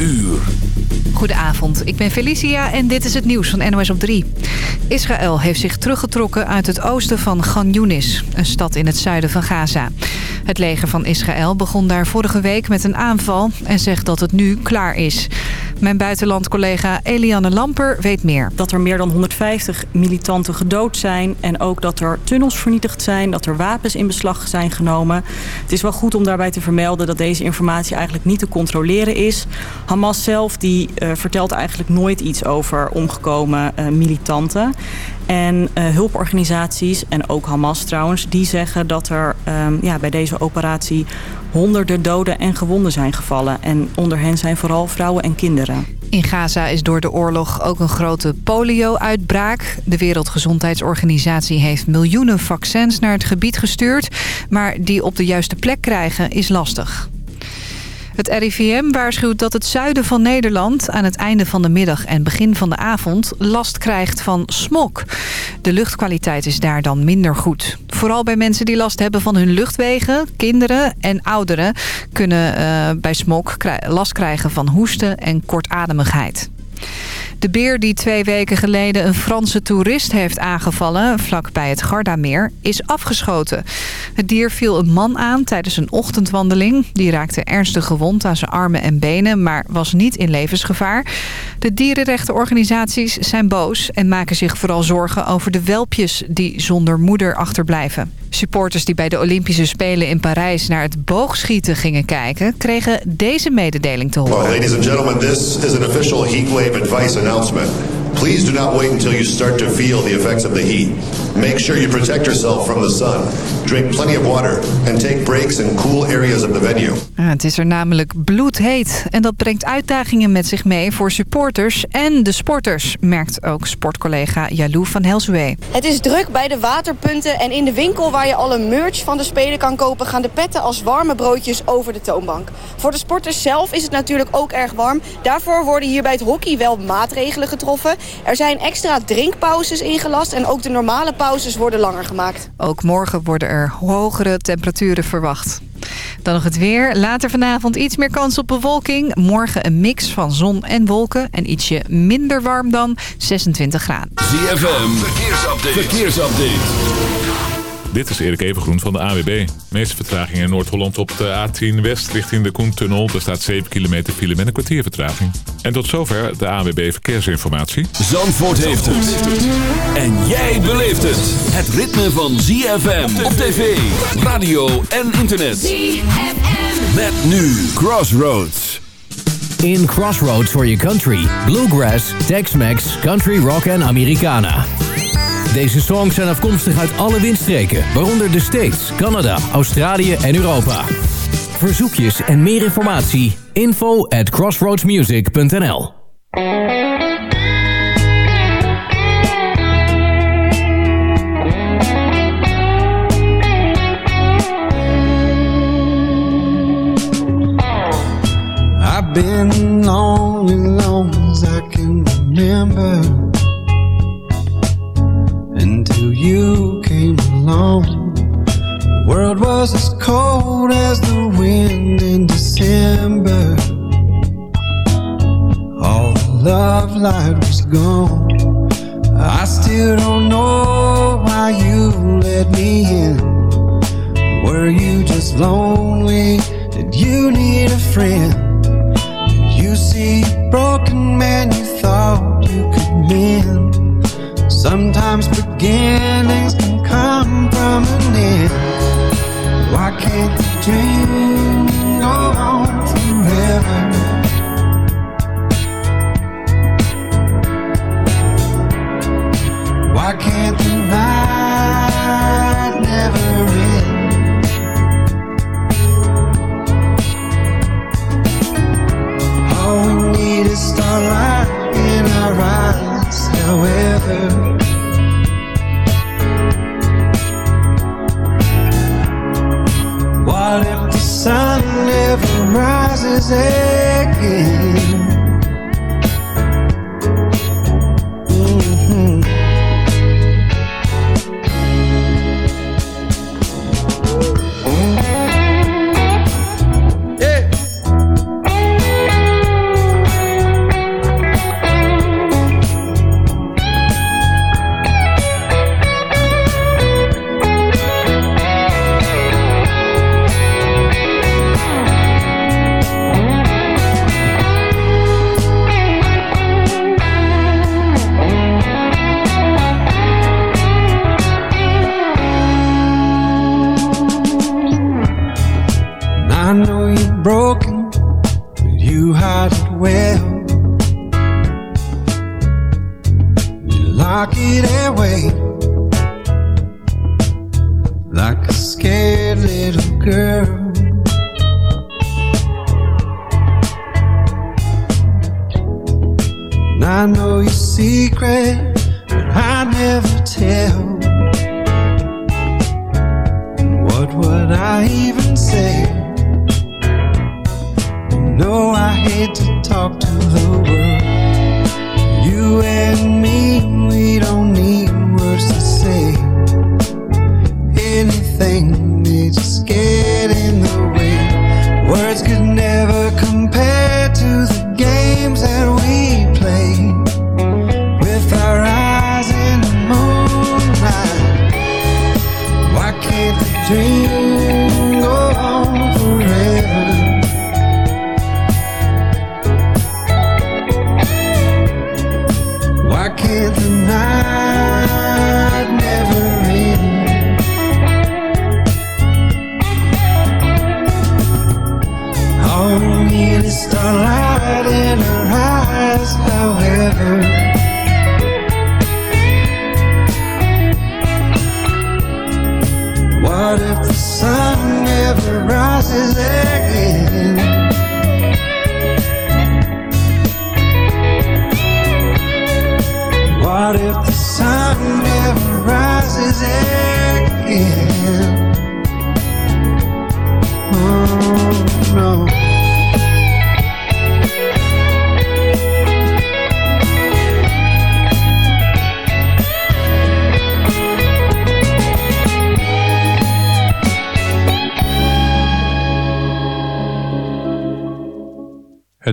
uur. Goedenavond, ik ben Felicia en dit is het nieuws van NOS op 3. Israël heeft zich teruggetrokken uit het oosten van Gan Yunis, een stad in het zuiden van Gaza. Het leger van Israël begon daar vorige week met een aanval en zegt dat het nu klaar is. Mijn buitenlandcollega Eliane Lamper weet meer. Dat er meer dan 150 militanten gedood zijn en ook dat er tunnels vernietigd zijn, dat er wapens in beslag zijn genomen. Het is wel goed om daarbij te vermelden dat deze informatie eigenlijk niet te controleren is. Hamas zelf die uh, vertelt eigenlijk nooit iets over omgekomen uh, militanten. En uh, hulporganisaties en ook Hamas trouwens, die zeggen dat er um, ja, bij deze operatie honderden doden en gewonden zijn gevallen. En onder hen zijn vooral vrouwen en kinderen. In Gaza is door de oorlog ook een grote polio-uitbraak. De Wereldgezondheidsorganisatie heeft miljoenen vaccins naar het gebied gestuurd. Maar die op de juiste plek krijgen is lastig. Het RIVM waarschuwt dat het zuiden van Nederland aan het einde van de middag en begin van de avond last krijgt van smog. De luchtkwaliteit is daar dan minder goed. Vooral bij mensen die last hebben van hun luchtwegen, kinderen en ouderen kunnen uh, bij smog last krijgen van hoesten en kortademigheid. De beer die twee weken geleden een Franse toerist heeft aangevallen... vlakbij het Gardameer, is afgeschoten. Het dier viel een man aan tijdens een ochtendwandeling. Die raakte ernstig gewond aan zijn armen en benen... maar was niet in levensgevaar. De dierenrechtenorganisaties zijn boos... en maken zich vooral zorgen over de welpjes die zonder moeder achterblijven. Supporters die bij de Olympische Spelen in Parijs naar het boogschieten gingen kijken... kregen deze mededeling te horen. Ladies and gentlemen, this is an official advice announcement. Please do not wait until you start to feel the effects of the heat. Make sure you protect yourself from the sun. Drink plenty of water and take breaks in cool areas of the venue. Ja, het is er namelijk bloedheet en dat brengt uitdagingen met zich mee voor supporters en de sporters, merkt ook sportcollega Jalou van Helswee. Het is druk bij de waterpunten en in de winkel waar je alle merch van de Spelen kan kopen gaan de petten als warme broodjes over de toonbank. Voor de sporters zelf is het natuurlijk ook erg warm. Daarvoor worden hier bij het hockey wel maatregelen getroffen. Er zijn extra drinkpauzes ingelast en ook de normale pauzes worden langer gemaakt. Ook morgen worden er hogere temperaturen verwacht. Dan nog het weer. Later vanavond iets meer kans op bewolking. Morgen een mix van zon en wolken. En ietsje minder warm dan 26 graden. ZFM, verkeersupdate. verkeersupdate. Dit is Erik Evengroen van de AWB. De meeste vertragingen in Noord-Holland op de A10 West richting de Koentunnel. Er staat 7 kilometer file met een kwartier vertraging. En tot zover de AWB Verkeersinformatie. Zandvoort heeft het. En jij beleeft het. Het ritme van ZFM op tv, radio en internet. ZFM. Met nu Crossroads. In Crossroads for your country. Bluegrass, Tex-Mex, Country Rock en Americana. Deze songs zijn afkomstig uit alle windstreken, waaronder de States, Canada, Australië en Europa. Verzoekjes en meer informatie, info at crossroadsmusic.nl I've been long as long as I can remember Until you came along The world was as cold as the wind in December All the love light was gone I still don't know why you let me in Were you just lonely? Did you need a friend? Did you see a broken man you thought you could mend? Sometimes beginnings can come from an end. Why can't the dream go on forever? say little girl. And I know your secret, but I never tell. And what would I even say? You know I hate to talk to the world. You and me,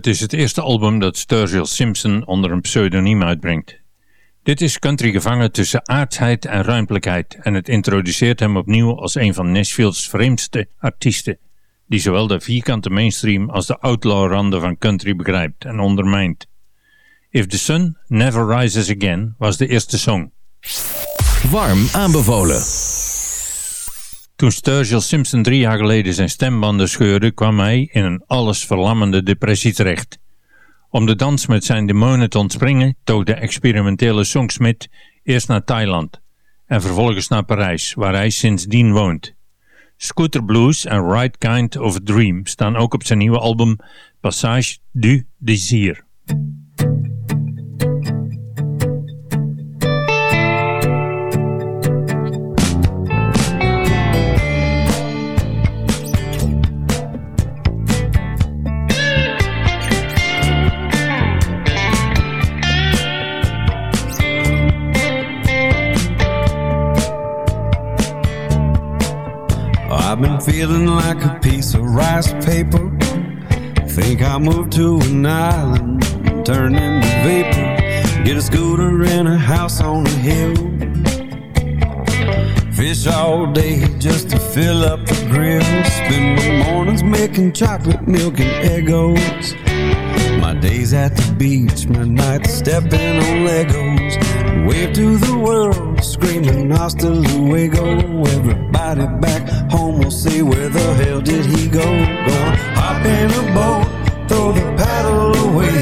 Het is het eerste album dat Sturgill Simpson onder een pseudoniem uitbrengt. Dit is country gevangen tussen aardsheid en ruimtelijkheid en het introduceert hem opnieuw als een van Nashville's vreemdste artiesten, die zowel de vierkante mainstream als de outlaw randen van country begrijpt en ondermijnt. If the Sun Never Rises Again was de eerste song. Warm aanbevolen. Toen Sturgill Simpson drie jaar geleden zijn stembanden scheurde, kwam hij in een alles verlammende depressie terecht. Om de dans met zijn demonen te ontspringen, toog de experimentele songsmith eerst naar Thailand en vervolgens naar Parijs, waar hij sindsdien woont. Scooter Blues en Right Kind of Dream staan ook op zijn nieuwe album Passage du Désir. I've been feeling like a piece of rice paper. Think I moved to an island, turn into vapor. Get a scooter and a house on a hill. Fish all day just to fill up the grill. Spend my mornings making chocolate milk and Egos. My days at the beach, my nights stepping on Legos. Wave to the world, screaming hasta luego. Everybody back home will say, Where the hell did he go? Gonna hop in a boat, throw the paddle away.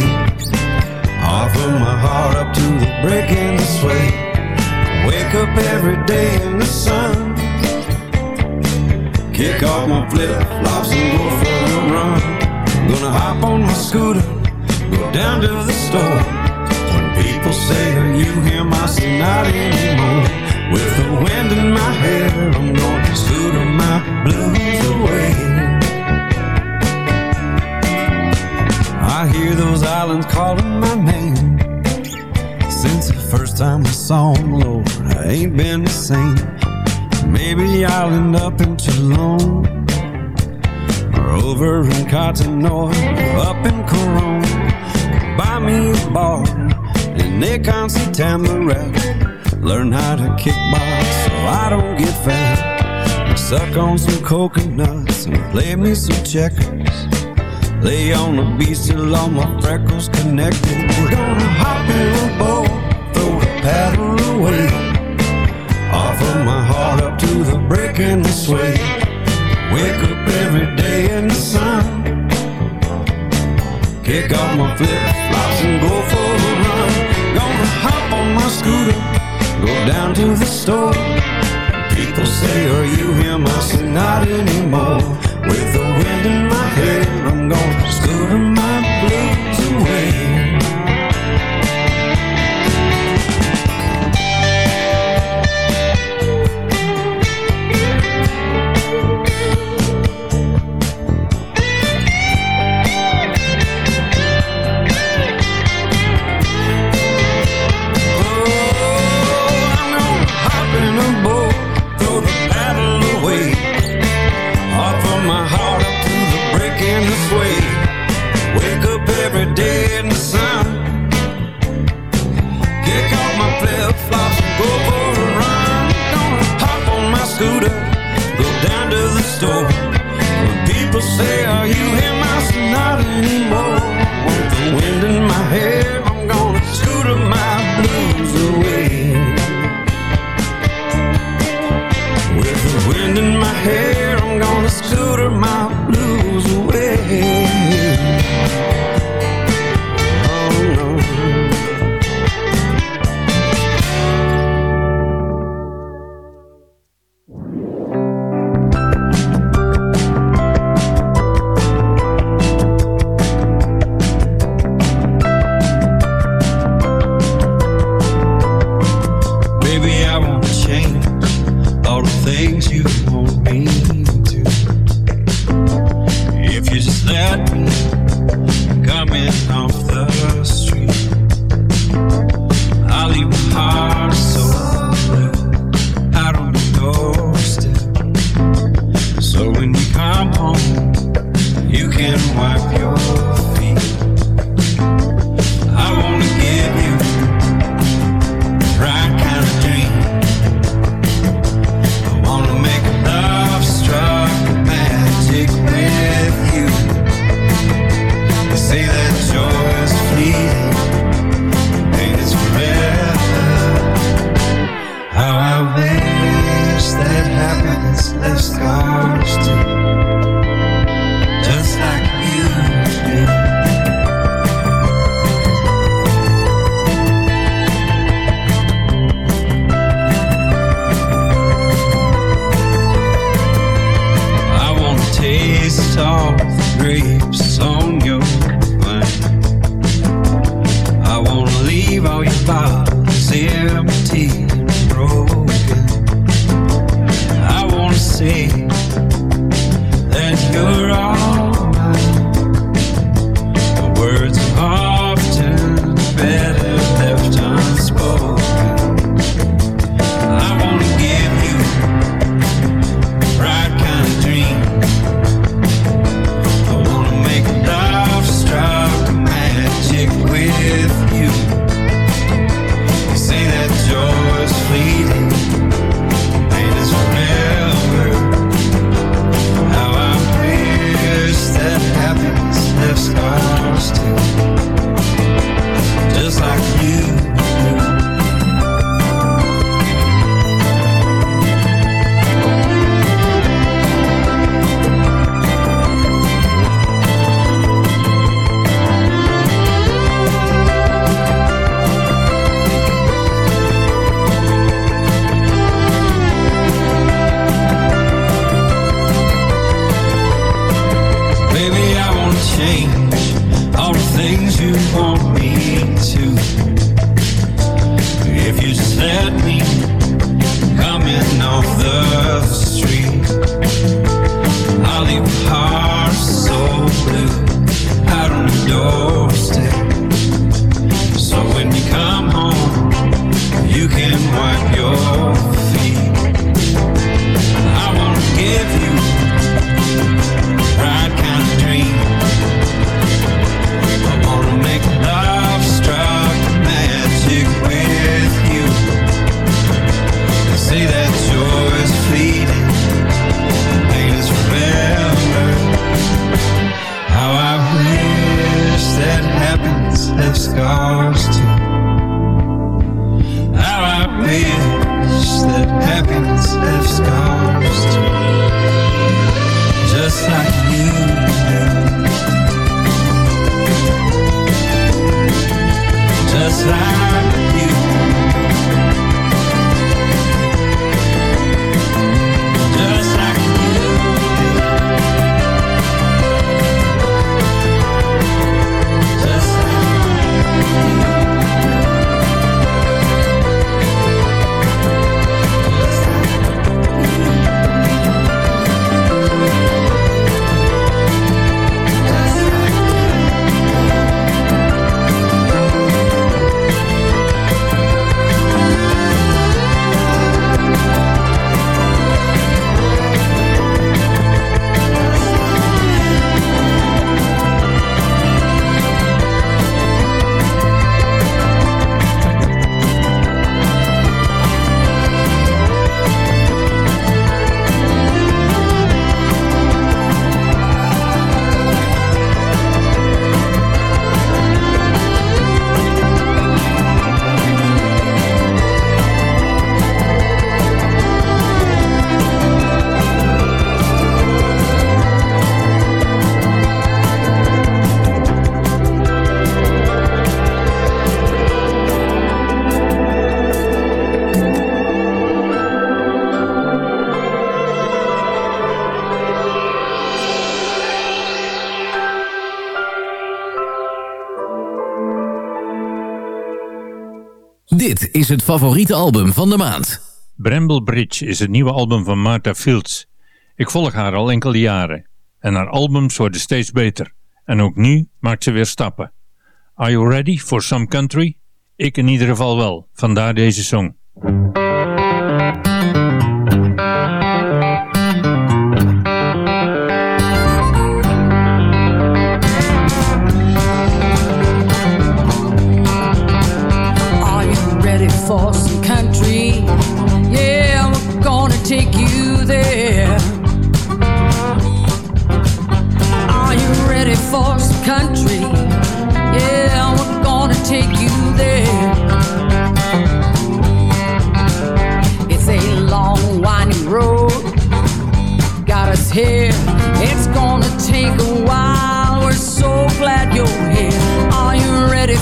Offer my heart up to the break and the sway. Wake up every day in the sun. Kick off my flip flops and go for a run. Gonna hop on my scooter, go down to the store. When people say, Are you? I say, Not anymore. With the wind in my hair, I'm gonna scooter my blues away. I hear those islands calling my name. Since the first time I saw him, Lord, I ain't been the same. Maybe I'll end up in Toulon or over in Cottonor, up in Corona. Buy me a bar Nick on and Tamara Learn how to kickbox so I don't get fat I suck on some coconuts and play me some checkers. Lay on the beach till all my freckles connected. We're gonna hop in a boat, throw the paddle away. Offer my heart up to the break and the sway. Wake up every day in the sun. Kick off my flip-flops and go for a run. Gonna hop on my scooter, go down to the store. People say, are you him? I say, not anymore. With the wind in my hair, I'm gonna scooter my blues away. Go down to the store. When people say, are you him? I Sonata not anymore. With the wind in my hair. Soft the grapes on your Is het favoriete album van de maand. Bramble Bridge is het nieuwe album van Martha Fields. Ik volg haar al enkele jaren. En haar albums worden steeds beter. En ook nu maakt ze weer stappen. Are you ready for some country? Ik in ieder geval wel, vandaar deze song.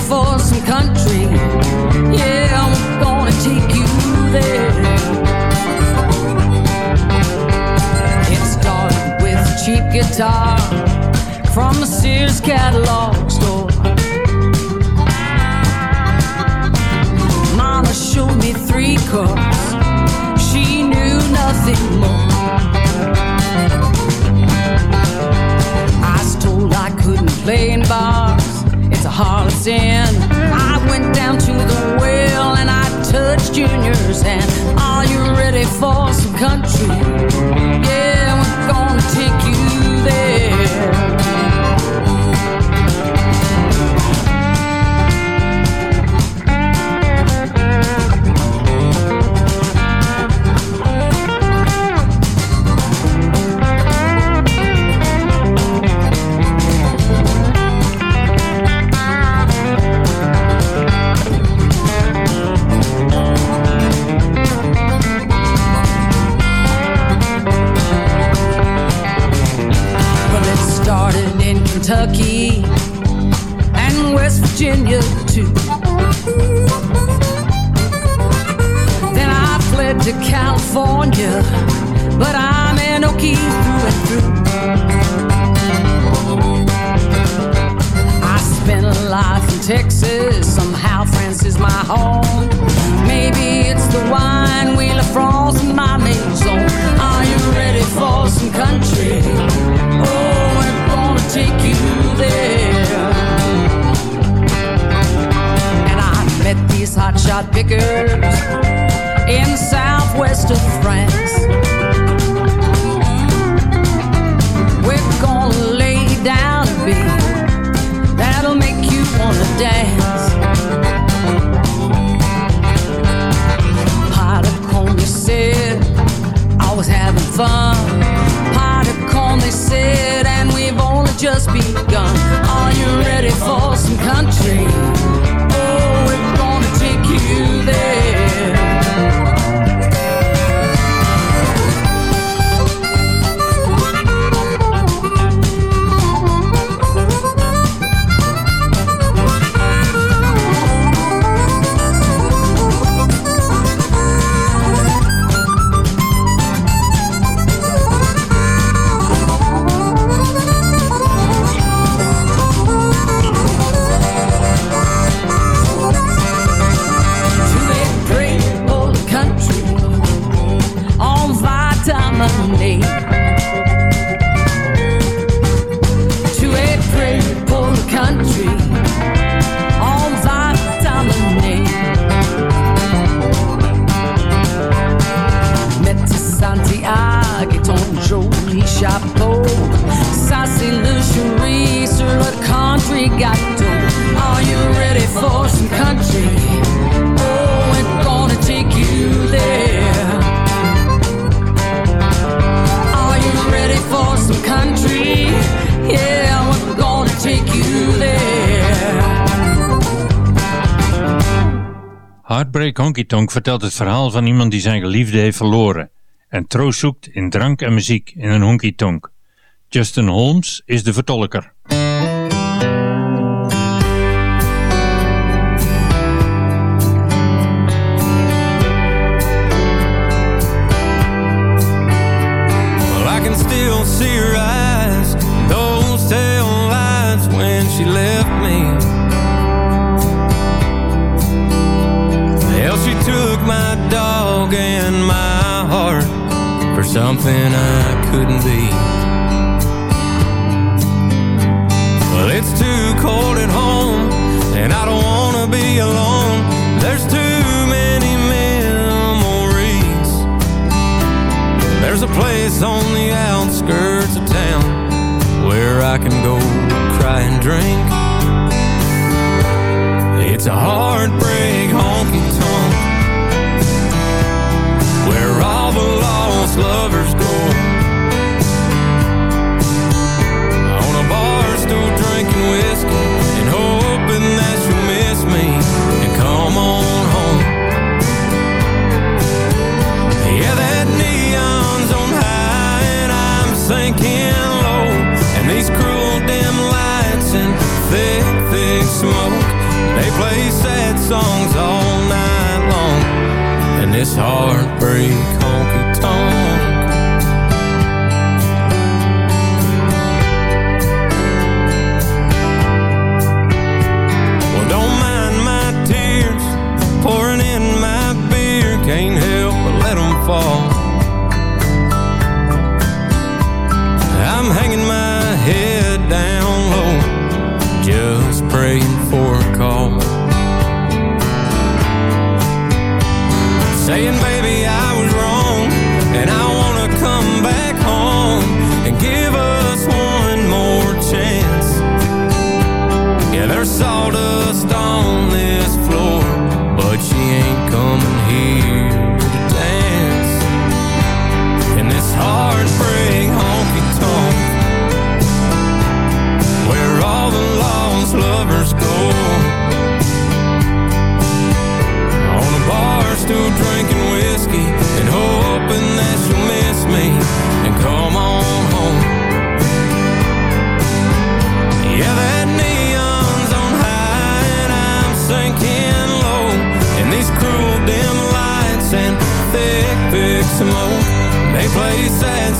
For some country? Yeah, gonna take you there. It started with a cheap guitar from the Sears catalog store. Mama showed me three chords. She knew nothing more. I was told I couldn't play in. Harlot's sin. I went down to the well and I touched Junior's hand. Are you ready for some country? Yeah, Heartbreak Honky Tonk vertelt het verhaal van iemand die zijn geliefde heeft verloren en troost zoekt in drank en muziek in een honky tonk. Justin Holmes is de vertolker. something I couldn't be. Well, it's too cold at home, and I don't want to be alone. There's too many memories. There's a place on the outskirts of town where I can go cry and drink. It's a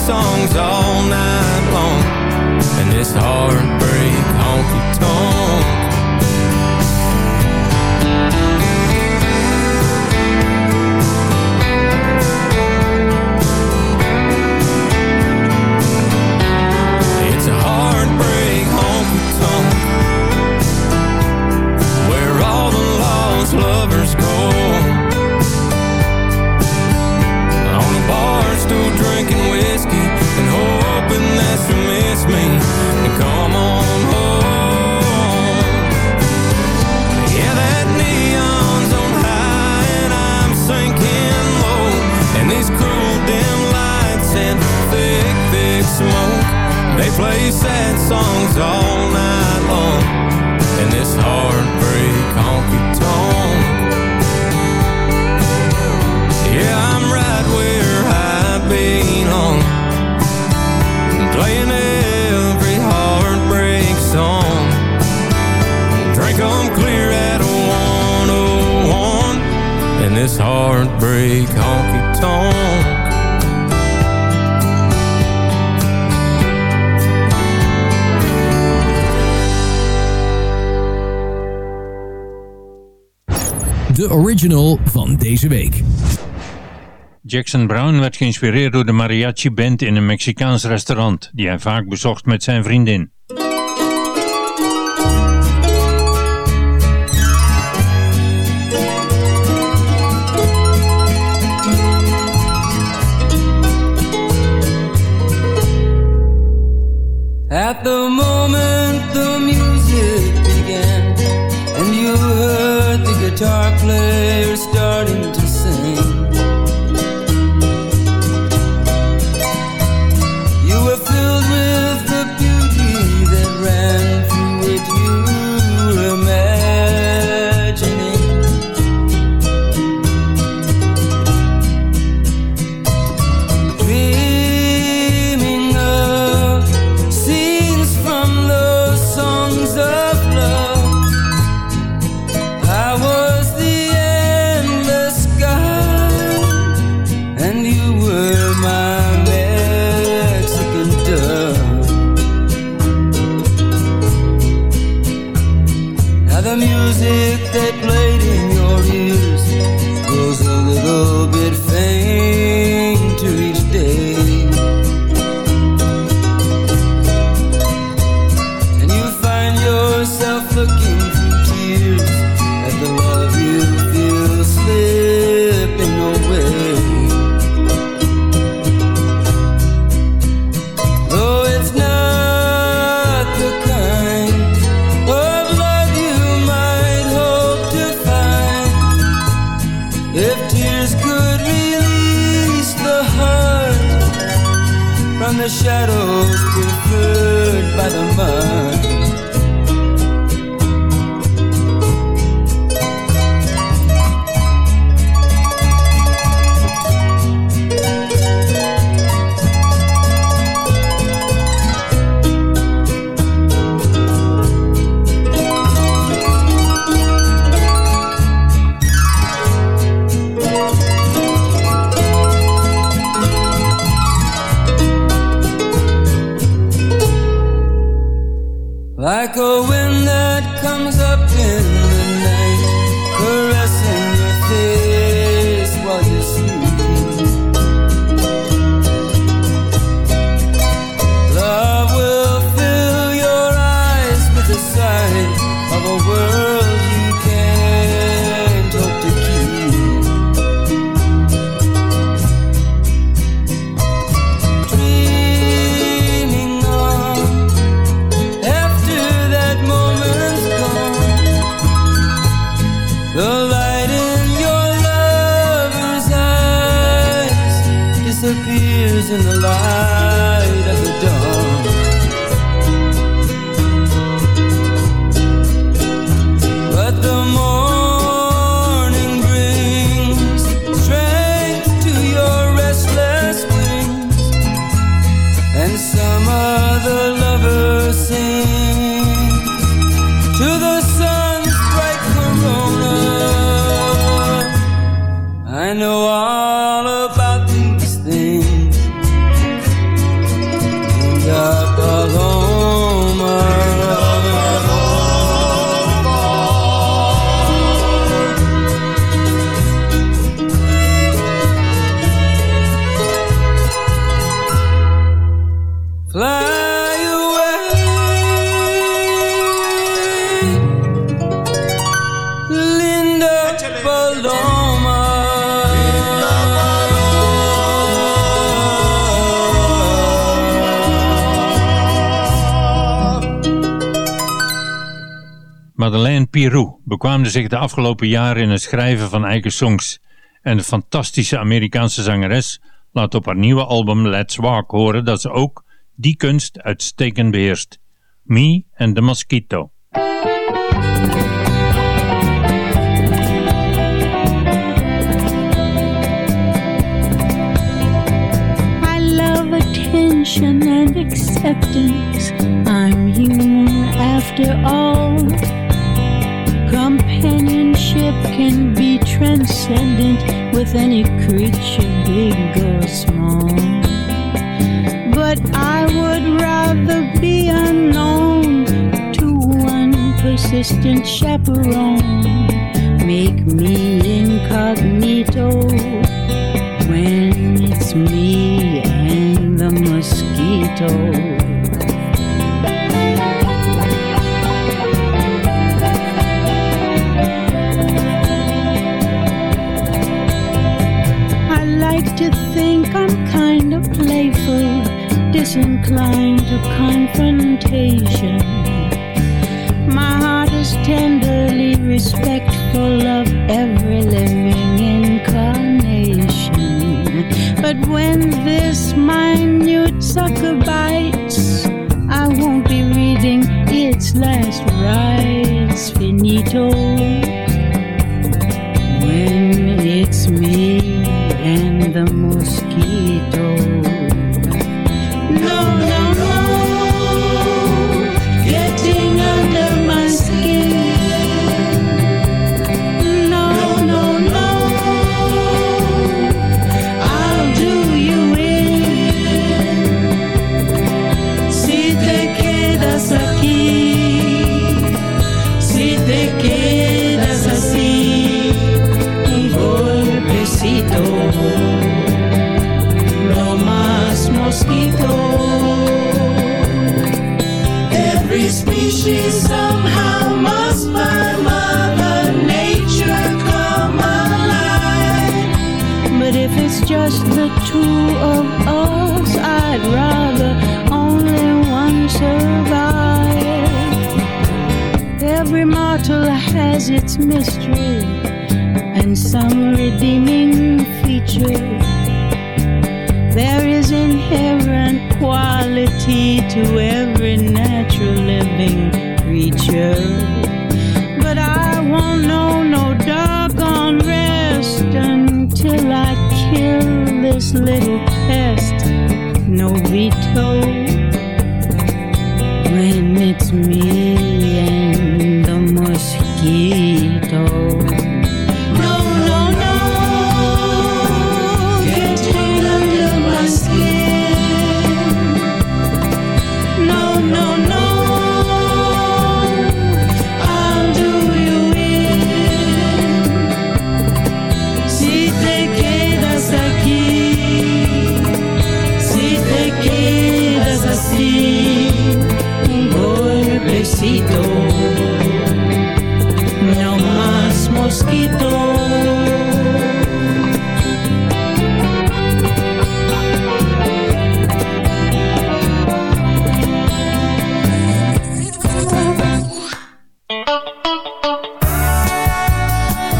songs all night long. And this heartbreak honky-tonk deze week. Jackson Brown werd geïnspireerd door de mariachi-band in een Mexicaans restaurant... die hij vaak bezocht met zijn vriendin. At the moment the music began And you heard the guitar players Like a wind that comes up in Pirou bekwaamde zich de afgelopen jaren in het schrijven van eigen songs. En de fantastische Amerikaanse zangeres laat op haar nieuwe album Let's Walk horen dat ze ook die kunst uitstekend beheerst. Me and the Mosquito. And acceptance. I'm human after all. Companionship can be transcendent with any creature, big or small. But I would rather be unknown to one persistent chaperone. Make me incognito when it's me and the mosquito. I'm kind of playful, disinclined to confrontation. My heart is tenderly respectful of every living incarnation. But when this minute sucker bites, I won't be reading its last rites finito. When it's me and the mosquito. No,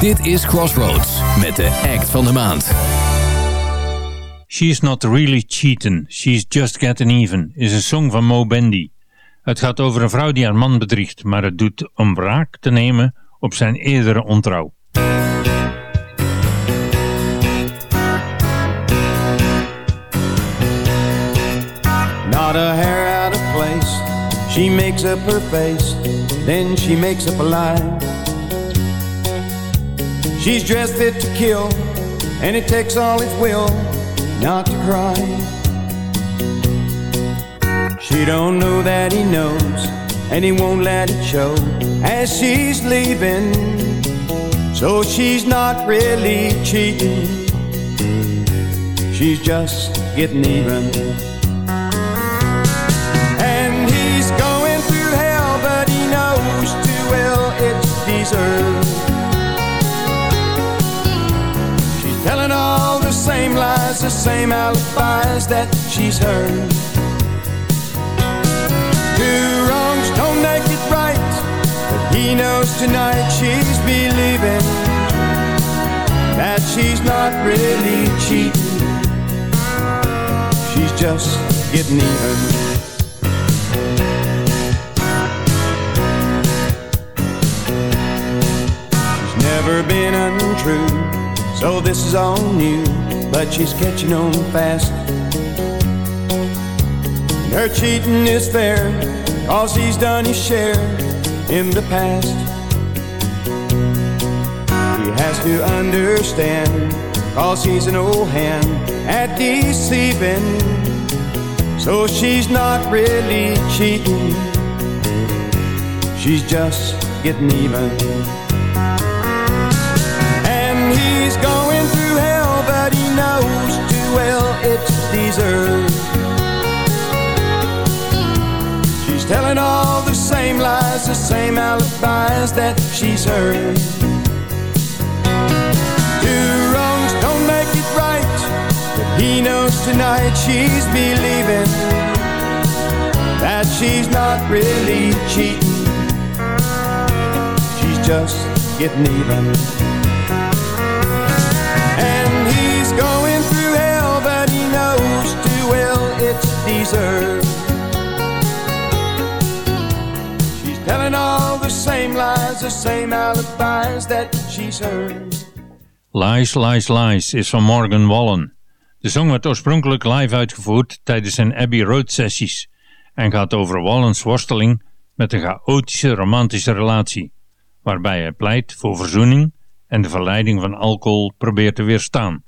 Dit is Crossroads met de act van de maand. She's Not Really Cheatin', She's Just Getting Even is een song van Mo Bendy. Het gaat over een vrouw die haar man bedriegt, maar het doet om wraak te nemen op zijn eerdere ontrouw. Not a hair out of place. She makes up her face, then she makes up a lie. She's dressed fit to kill, and it takes all its will not to cry. She don't know that he knows, and he won't let it show as she's leaving. So she's not really cheating. She's just getting even. Same lies, the same alibis that she's heard. Two wrongs don't make it right, but he knows tonight she's believing that she's not really cheating. She's just getting even. She's never been untrue, so this is all new, but she's catching on fast. And her cheating is fair, cause he's done his share in the past. He has to understand, cause he's an old hand at deceiving. So she's not really cheating, she's just getting even. And he's going through hell, well it's deserved. She's telling all the same lies, the same alibis that she's heard. Two wrongs don't make it right, but he knows tonight she's believing that she's not really cheating. She's just getting even. She's telling all the same lies, the same alibis that she's heard. Lies, Lies, Lies is van Morgan Wallen. De song werd oorspronkelijk live uitgevoerd tijdens zijn Abbey Road sessies en gaat over Wallens worsteling met een chaotische romantische relatie, waarbij hij pleit voor verzoening en de verleiding van alcohol probeert te weerstaan.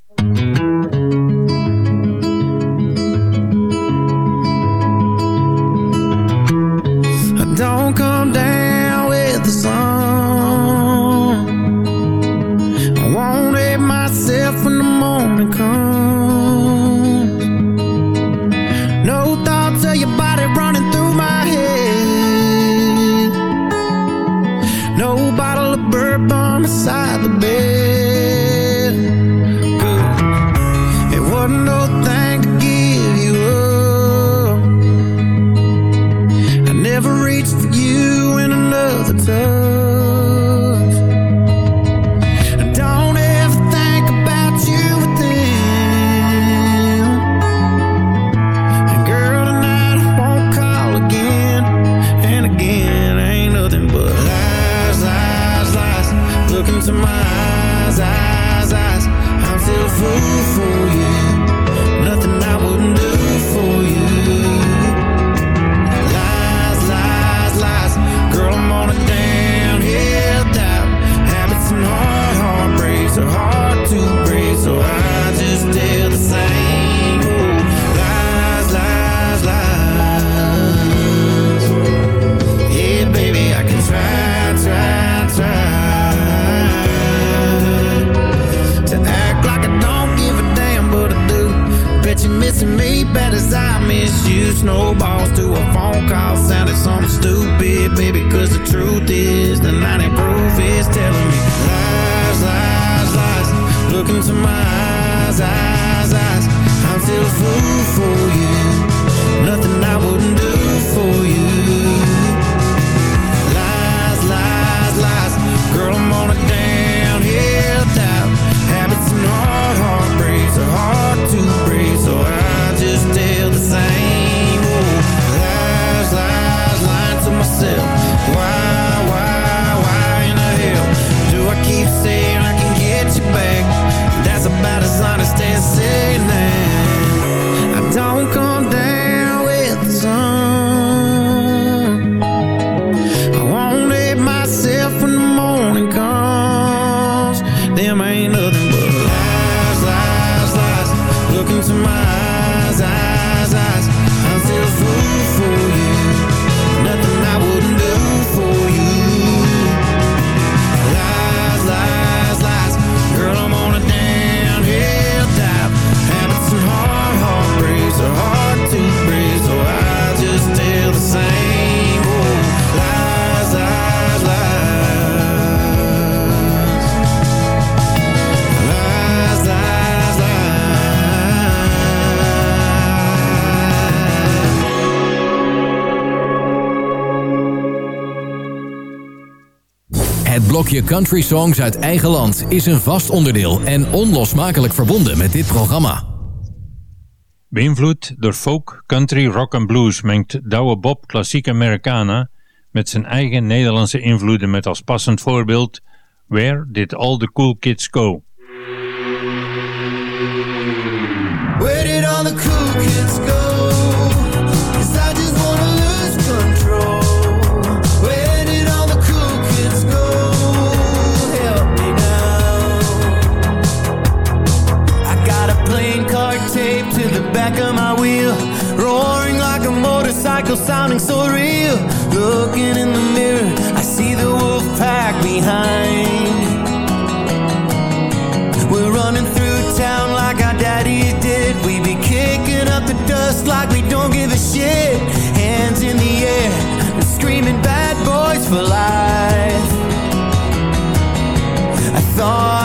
Je country songs uit eigen land is een vast onderdeel en onlosmakelijk verbonden met dit programma. Beïnvloed door folk, country, rock en blues mengt Douwe Bob klassieke Americana met zijn eigen Nederlandse invloeden met als passend voorbeeld Where Did All the Cool Kids Go? motorcycle sounding so real. Looking in the mirror, I see the wolf pack behind. We're running through town like our daddy did. We be kicking up the dust like we don't give a shit. Hands in the air and screaming bad boys for life. I thought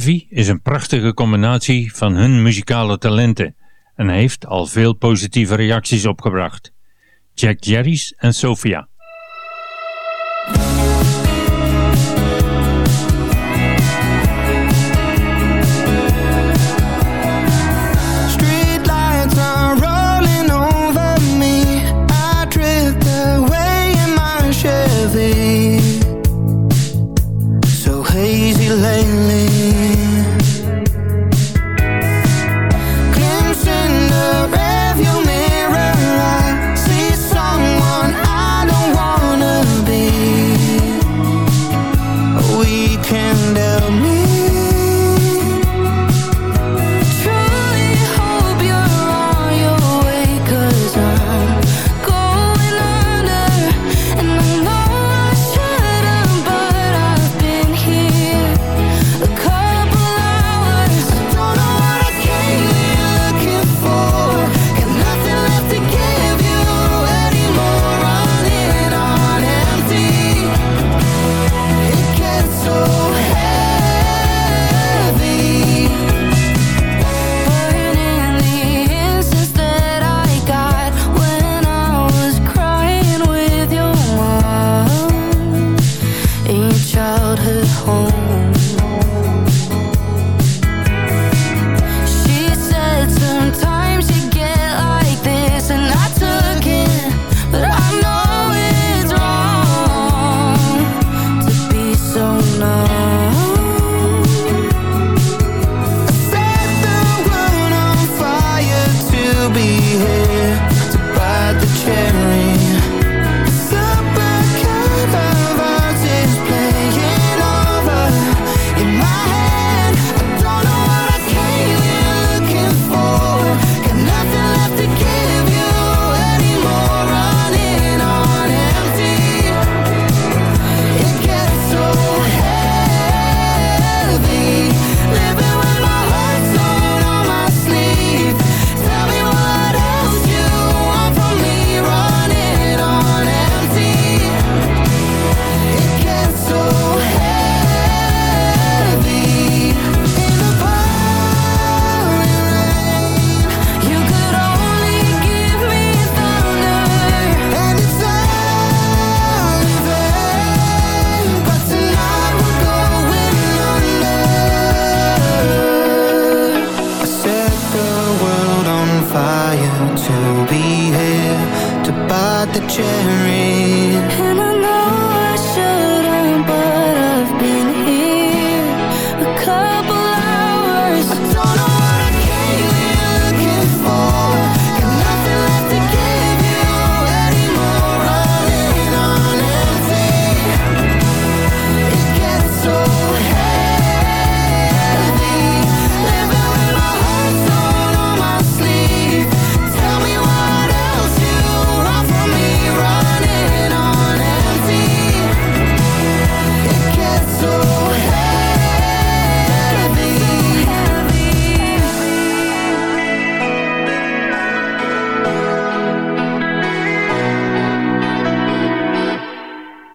Heavy is een prachtige combinatie van hun muzikale talenten en heeft al veel positieve reacties opgebracht. Jack Jerry's en Sophia.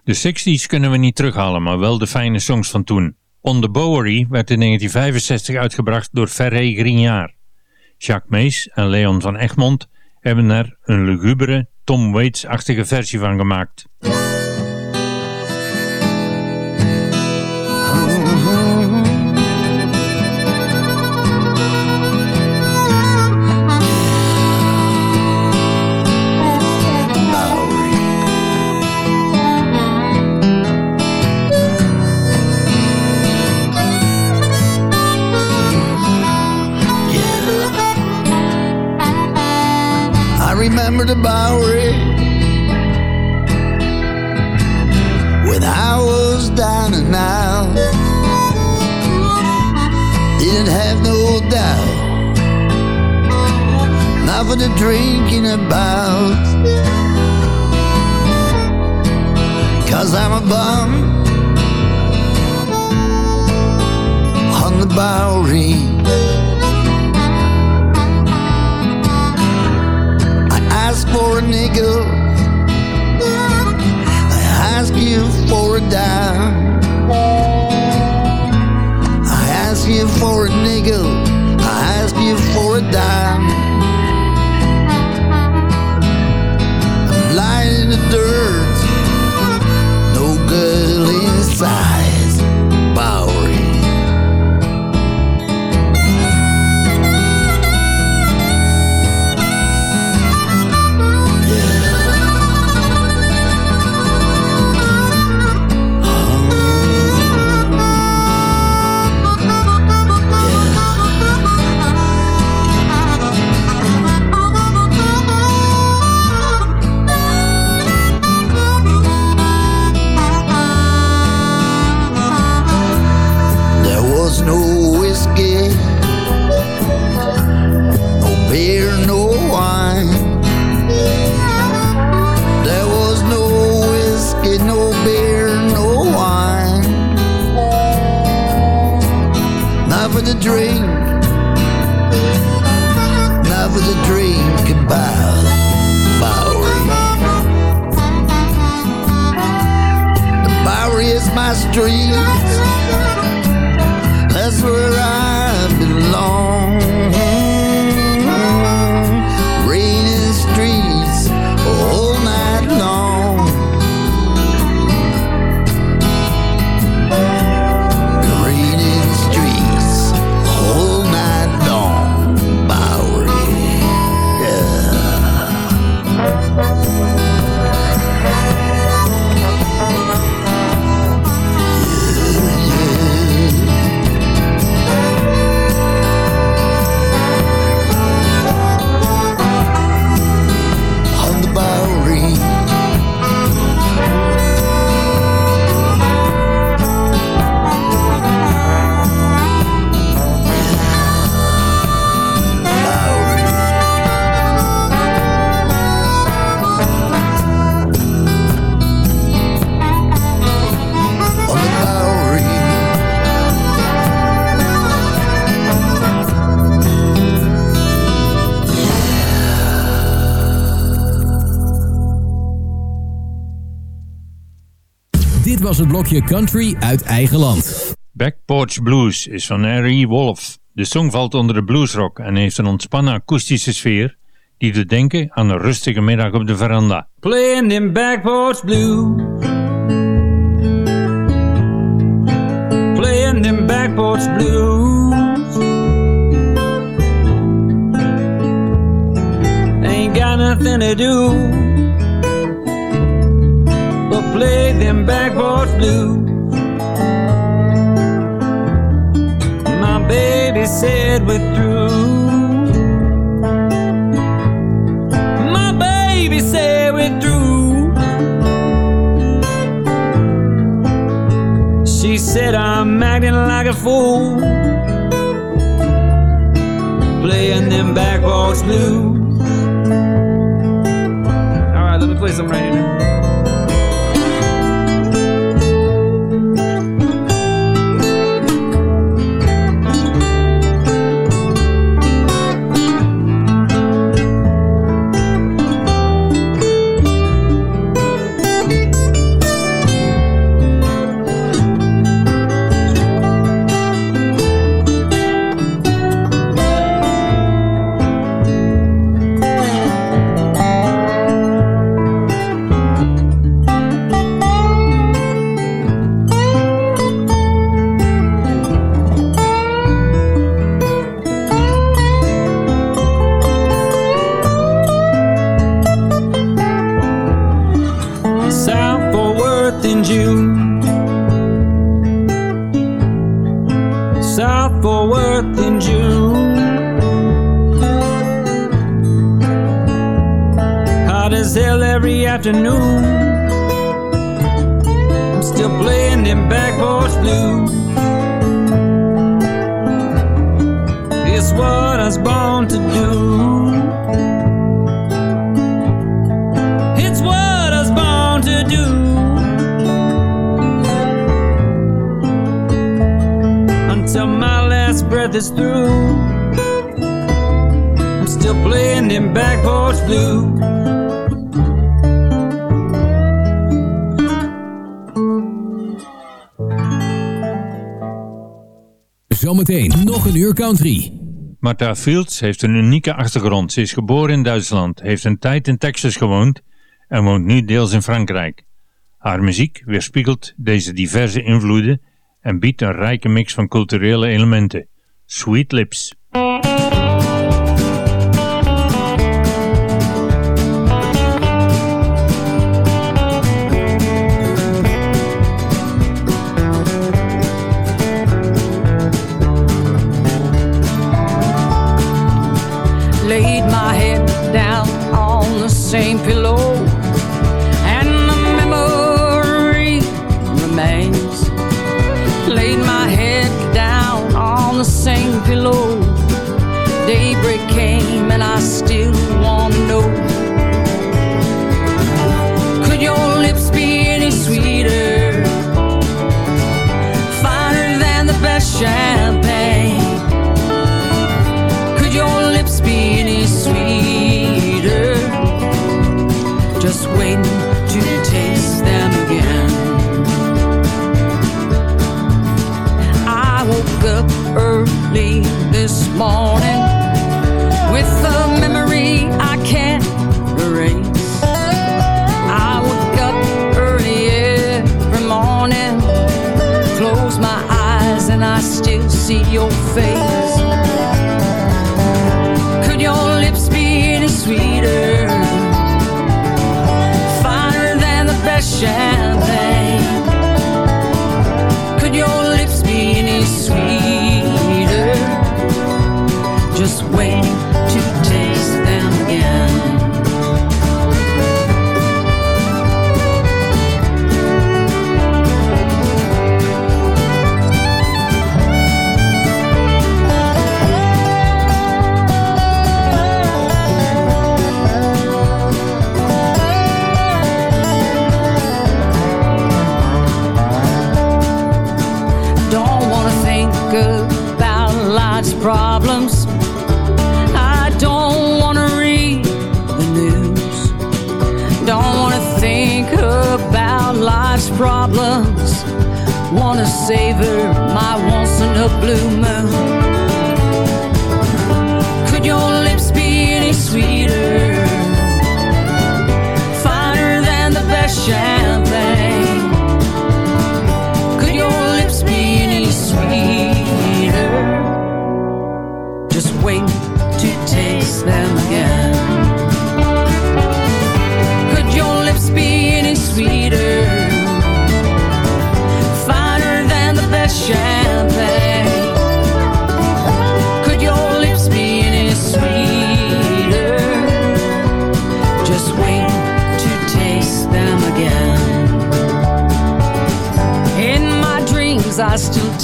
De 60s kunnen we niet terughalen, maar wel de fijne songs van toen. On the Bowery werd in 1965 uitgebracht door Ferré Grignard. Jacques Mees en Leon van Egmond hebben er een lugubere, Tom Waits-achtige versie van gemaakt. the Bowery when I was down and out. Didn't have no doubt, not for the drinking about. Cause I'm a bum on the Bowery. for a nickel. I ask you for a dime. I ask you for a nickel. I ask you for a dime. I'm lying in the dirt, no girl inside. Was het blokje country uit eigen land. Back Porch Blues is van Harry Wolf. De song valt onder de bluesrock en heeft een ontspannen akoestische sfeer die doet denken aan een rustige middag op de veranda. Playing them back porch blues. Playing them back porch blues. Ain't got nothing to do play them back porch blues. My baby said we're through. My baby said we're through. She said I'm acting like a fool, playing them backwards blues. All right, let me play some right here. Every afternoon. I'm still playing them back porch blues. It's what I was born to do. It's what I was born to do. Until my last breath is through, I'm still playing them back porch blues. nog een uur country. Martha Fields heeft een unieke achtergrond. Ze is geboren in Duitsland, heeft een tijd in Texas gewoond en woont nu deels in Frankrijk. Haar muziek weerspiegelt deze diverse invloeden en biedt een rijke mix van culturele elementen. Sweet Lips.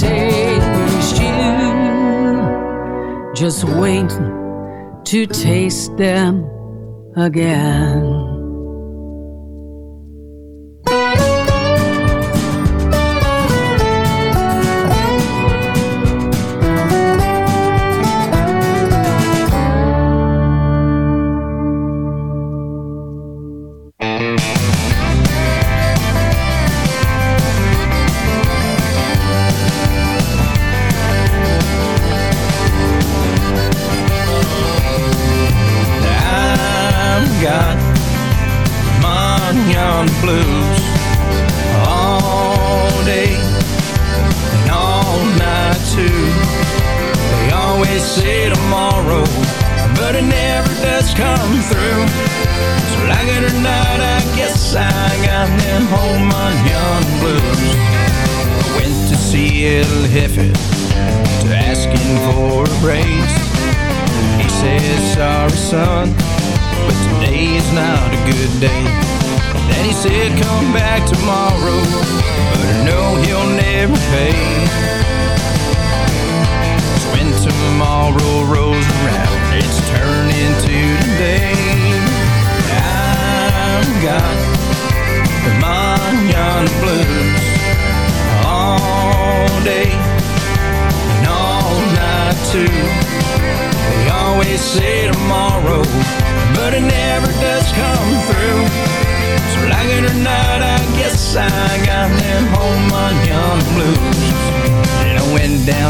you, just waiting to taste them again.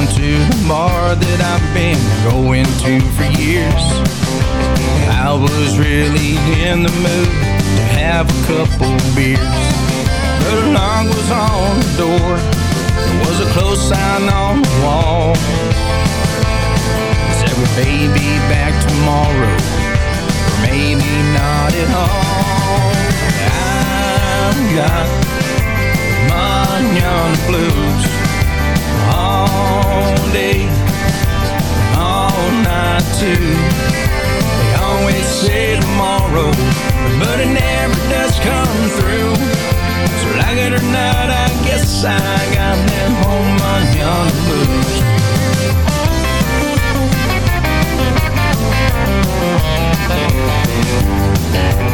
Down to the bar that I've been going to for years. I was really in the mood to have a couple beers. But a knock was on the door. There was a close sign on the wall. It said we may be back tomorrow, or maybe not at all. I've got manana blues all day, all night too. They always say tomorrow, but it never does come through. So like it or not, I guess I got them home manana blues. Then